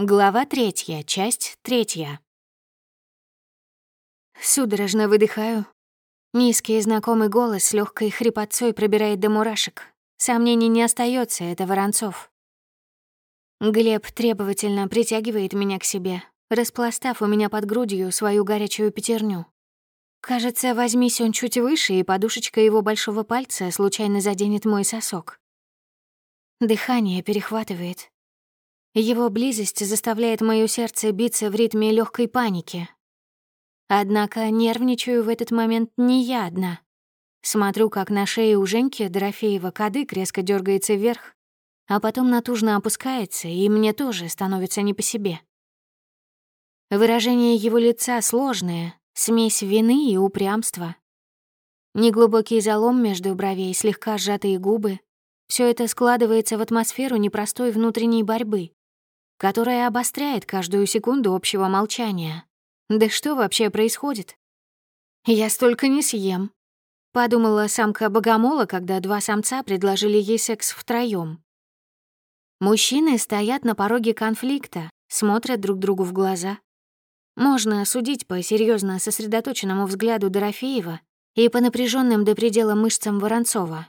Глава третья, часть третья. Судорожно выдыхаю. Низкий знакомый голос с легкой хрипотцой пробирает до мурашек. Сомнений не остается, это Воронцов. Глеб требовательно притягивает меня к себе, распластав у меня под грудью свою горячую пятерню. Кажется, возьмись он чуть выше, и подушечка его большого пальца случайно заденет мой сосок. Дыхание перехватывает. Его близость заставляет моё сердце биться в ритме легкой паники. Однако нервничаю в этот момент не я одна. Смотрю, как на шее у Женьки Дорофеева кадык резко дергается вверх, а потом натужно опускается, и мне тоже становится не по себе. Выражение его лица сложное, смесь вины и упрямства. Неглубокий залом между бровей, слегка сжатые губы — все это складывается в атмосферу непростой внутренней борьбы которая обостряет каждую секунду общего молчания. Да что вообще происходит? Я столько не съем. Подумала самка богомола, когда два самца предложили ей секс втроём. Мужчины стоят на пороге конфликта, смотрят друг другу в глаза. Можно судить по серьезно сосредоточенному взгляду Дорофеева и по напряженным до предела мышцам Воронцова.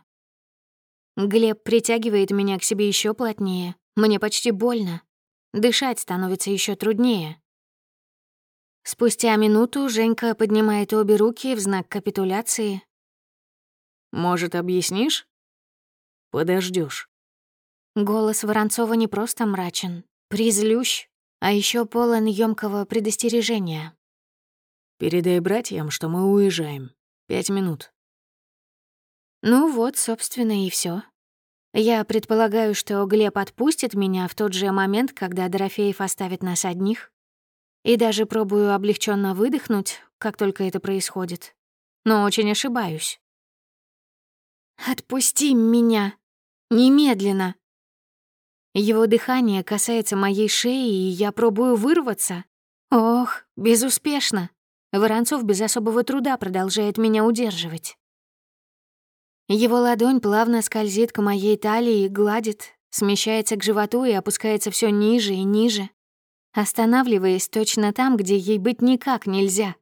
Глеб притягивает меня к себе еще плотнее. Мне почти больно. Дышать становится еще труднее. Спустя минуту Женька поднимает обе руки в знак капитуляции. «Может, объяснишь?» Подождешь. Голос Воронцова не просто мрачен, призлющ, а еще полон ёмкого предостережения. «Передай братьям, что мы уезжаем. Пять минут». Ну вот, собственно, и все. Я предполагаю, что Глеб отпустит меня в тот же момент, когда Дорофеев оставит нас одних. И даже пробую облегченно выдохнуть, как только это происходит. Но очень ошибаюсь. «Отпусти меня! Немедленно!» Его дыхание касается моей шеи, и я пробую вырваться. Ох, безуспешно. Воронцов без особого труда продолжает меня удерживать. Его ладонь плавно скользит к моей талии и гладит, смещается к животу и опускается все ниже и ниже, останавливаясь точно там, где ей быть никак нельзя.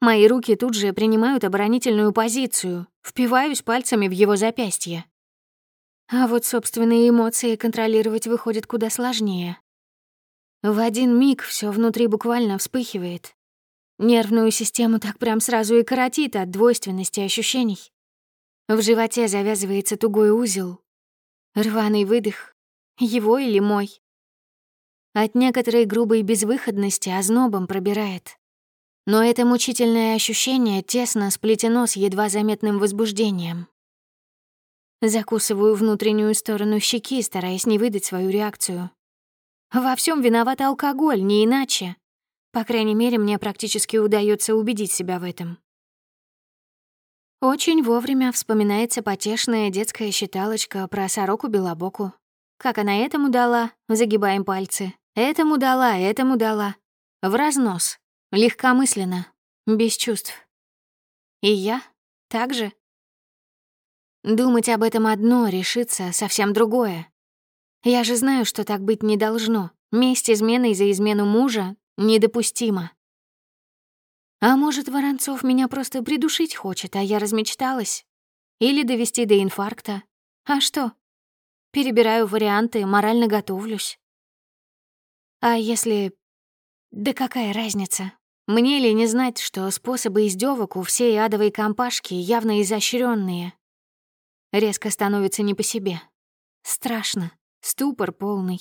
Мои руки тут же принимают оборонительную позицию, впиваюсь пальцами в его запястье. А вот собственные эмоции контролировать выходит куда сложнее. В один миг все внутри буквально вспыхивает. Нервную систему так прям сразу и коротит от двойственности ощущений. В животе завязывается тугой узел. Рваный выдох. Его или мой? От некоторой грубой безвыходности ознобом пробирает. Но это мучительное ощущение тесно сплетено с едва заметным возбуждением. Закусываю внутреннюю сторону щеки, стараясь не выдать свою реакцию. Во всем виноват алкоголь, не иначе. По крайней мере, мне практически удается убедить себя в этом. Очень вовремя вспоминается потешная детская считалочка про сороку-белобоку. Как она этому дала, загибаем пальцы. Этому дала, этому дала. В разнос, легкомысленно, без чувств. И я так же. Думать об этом одно, решиться совсем другое. Я же знаю, что так быть не должно. Месть измены за измену мужа недопустимо. А может, Воронцов меня просто придушить хочет, а я размечталась? Или довести до инфаркта? А что? Перебираю варианты, морально готовлюсь. А если... Да какая разница? Мне ли не знать, что способы издевок у всей адовой компашки явно изощренные? Резко становится не по себе. Страшно. Ступор полный.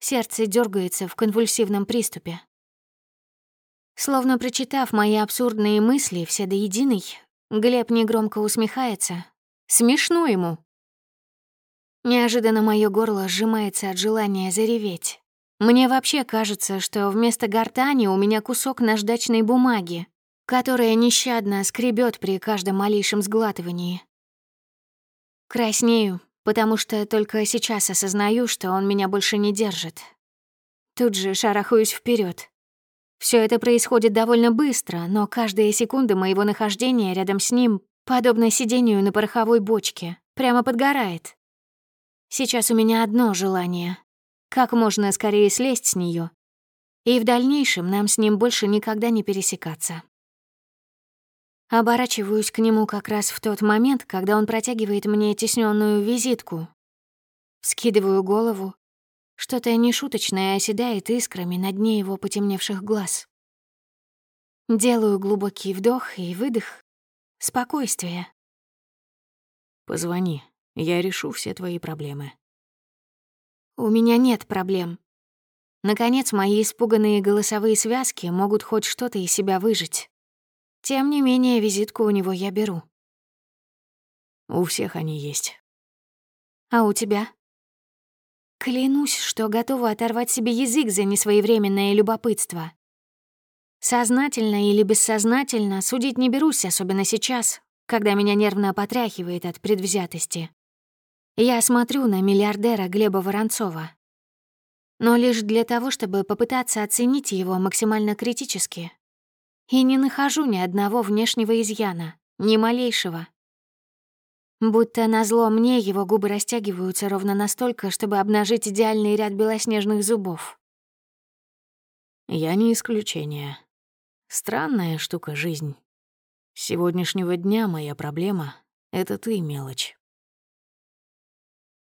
Сердце дергается в конвульсивном приступе. Словно прочитав мои абсурдные мысли все до единой, Глеб негромко усмехается. Смешно ему. Неожиданно мое горло сжимается от желания зареветь. Мне вообще кажется, что вместо гортани у меня кусок наждачной бумаги, которая нещадно скребет при каждом малейшем сглатывании. Краснею, потому что только сейчас осознаю, что он меня больше не держит. Тут же шарахаюсь вперед. Все это происходит довольно быстро, но каждая секунда моего нахождения рядом с ним, подобно сидению на пороховой бочке, прямо подгорает. Сейчас у меня одно желание как можно скорее слезть с нее, и в дальнейшем нам с ним больше никогда не пересекаться. Оборачиваюсь к нему как раз в тот момент, когда он протягивает мне тесненную визитку. Скидываю голову. Что-то нешуточное оседает искрами на дне его потемневших глаз. Делаю глубокий вдох и выдох. Спокойствие. Позвони, я решу все твои проблемы. У меня нет проблем. Наконец, мои испуганные голосовые связки могут хоть что-то из себя выжить. Тем не менее, визитку у него я беру. У всех они есть. А у тебя? Клянусь, что готова оторвать себе язык за несвоевременное любопытство. Сознательно или бессознательно судить не берусь, особенно сейчас, когда меня нервно потряхивает от предвзятости. Я смотрю на миллиардера Глеба Воронцова. Но лишь для того, чтобы попытаться оценить его максимально критически, и не нахожу ни одного внешнего изъяна, ни малейшего. Будто назло мне его губы растягиваются ровно настолько, чтобы обнажить идеальный ряд белоснежных зубов. Я не исключение. Странная штука жизнь. С сегодняшнего дня моя проблема — это ты, мелочь.